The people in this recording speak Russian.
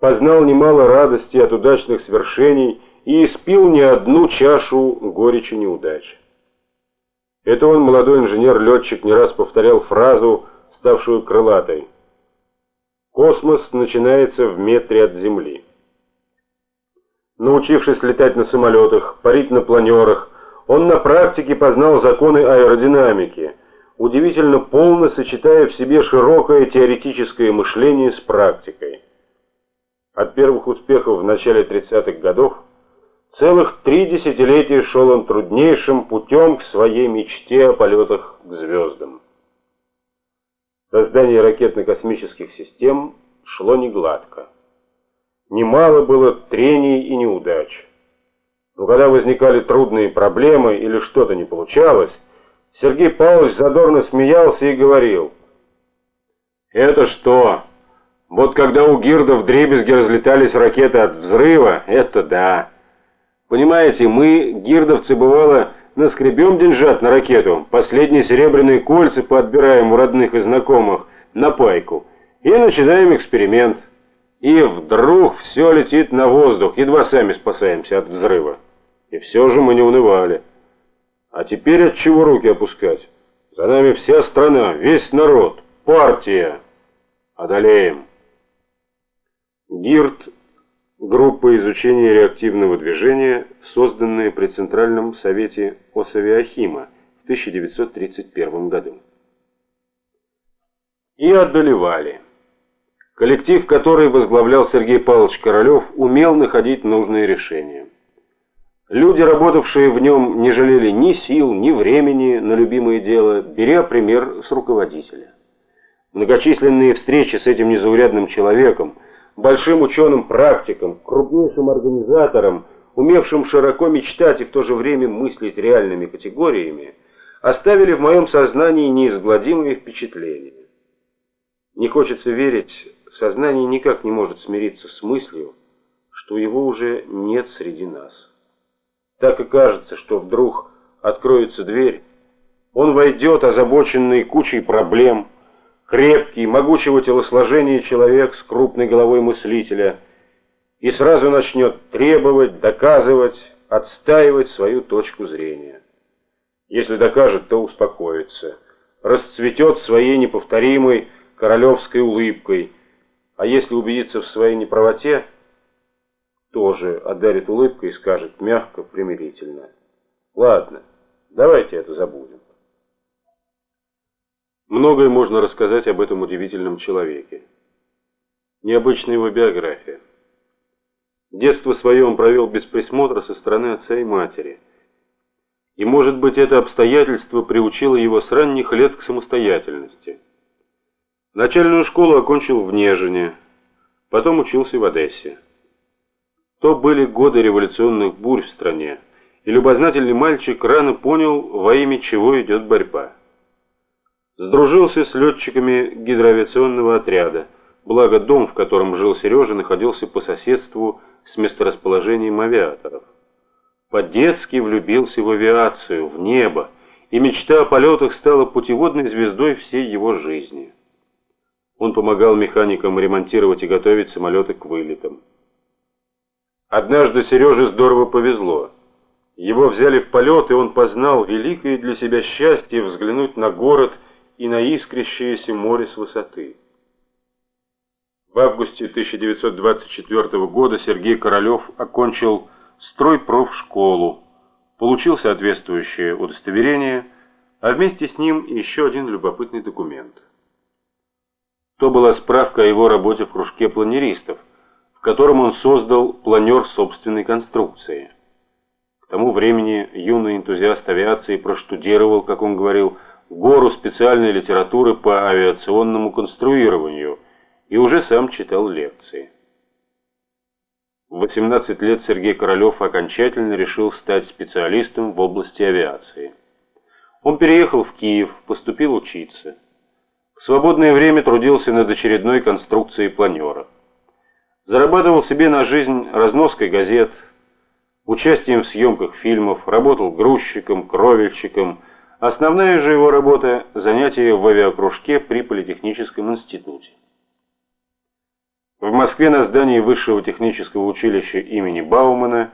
познал немало радости от удачных свершений и испил не одну чашу горечи неудач. Это он, молодой инженер-летчик, не раз повторял фразу, ставшую крылатой. Космос начинается в метре от Земли. Научившись летать на самолетах, парить на планерах, он на практике познал законы аэродинамики, удивительно полно сочетая в себе широкое теоретическое мышление с практикой. От первых успехов в начале 30-х годов целых три десятилетия шел он труднейшим путем к своей мечте о полетах к звездам. Создание ракетно-космических систем шло негладко. Немало было трений и неудач. Но когда возникали трудные проблемы или что-то не получалось, Сергей Павлович задорно смеялся и говорил: "Это что? Вот когда у Гирда в дребезги разлетались ракеты от взрыва, это да. Понимаете, мы, гирдовцы, бывало, наскребем деньжат на ракету, последние серебряные кольца подбираем у родных и знакомых на пайку и начинаем эксперимент. И вдруг все летит на воздух, едва сами спасаемся от взрыва. И все же мы не унывали. А теперь от чего руки опускать? За нами вся страна, весь народ, партия. Одолеем. ГИРД – группа изучения реактивного движения, созданная при Центральном совете Осавиахима в 1931 году. И одолевали. Коллектив, который возглавлял Сергей Павлович Королев, умел находить нужные решения. Люди, работавшие в нем, не жалели ни сил, ни времени на любимое дело, беря пример с руководителя. Многочисленные встречи с этим незаурядным человеком, большим ученым-практиком, крупнейшим организатором, умевшим широко мечтать и в то же время мыслить реальными категориями, оставили в моем сознании неизгладимые впечатления. Не хочется верить, сознание никак не может смириться с мыслью, что его уже нет среди нас. Так и кажется, что вдруг откроется дверь, он войдет, озабоченный кучей проблем, крепкий, могучего телосложения человек с крупной головой мыслителя, и сразу начнет требовать, доказывать, отстаивать свою точку зрения. Если докажет, то успокоится, расцветет своей неповторимой королевской улыбкой, а если убедится в своей неправоте, тоже одарит улыбкой и скажет мягко, примирительно. Ладно, давайте это забудем. Многое можно рассказать об этом удивительном человеке. Необычная его биография. Детство свое он провел без присмотра со стороны отца и матери. И, может быть, это обстоятельство приучило его с ранних лет к самостоятельности. Начальную школу окончил в Нежине, потом учился в Одессе. То были годы революционных бурь в стране, и любознательный мальчик рано понял, во имя чего идет борьба. Сдружился с летчиками гидроавиационного отряда, благо дом, в котором жил Сережа, находился по соседству с месторасположением авиаторов. По-детски влюбился в авиацию, в небо, и мечта о полетах стала путеводной звездой всей его жизни. Он помогал механикам ремонтировать и готовить самолеты к вылетам. Однажды Сереже здорово повезло. Его взяли в полет, и он познал великое для себя счастье взглянуть на город и на искрящееся море с высоты. В августе 1924 года Сергей Королев окончил стройпрофшколу, получил соответствующее удостоверение, а вместе с ним еще один любопытный документ. То была справка о его работе в кружке планеристов – в котором он создал планер собственной конструкции. К тому времени юный энтузиаст авиации проштудировал, как он говорил, гору специальной литературы по авиационному конструированию и уже сам читал лекции. В 18 лет Сергей Королев окончательно решил стать специалистом в области авиации. Он переехал в Киев, поступил учиться. В свободное время трудился над очередной конструкцией планера. Зарабатывал себе на жизнь разноской газет, участием в съемках фильмов, работал грузчиком, кровельщиком. Основная же его работа – занятия в авиакружке при Политехническом институте. В Москве на здании Высшего технического училища имени Баумана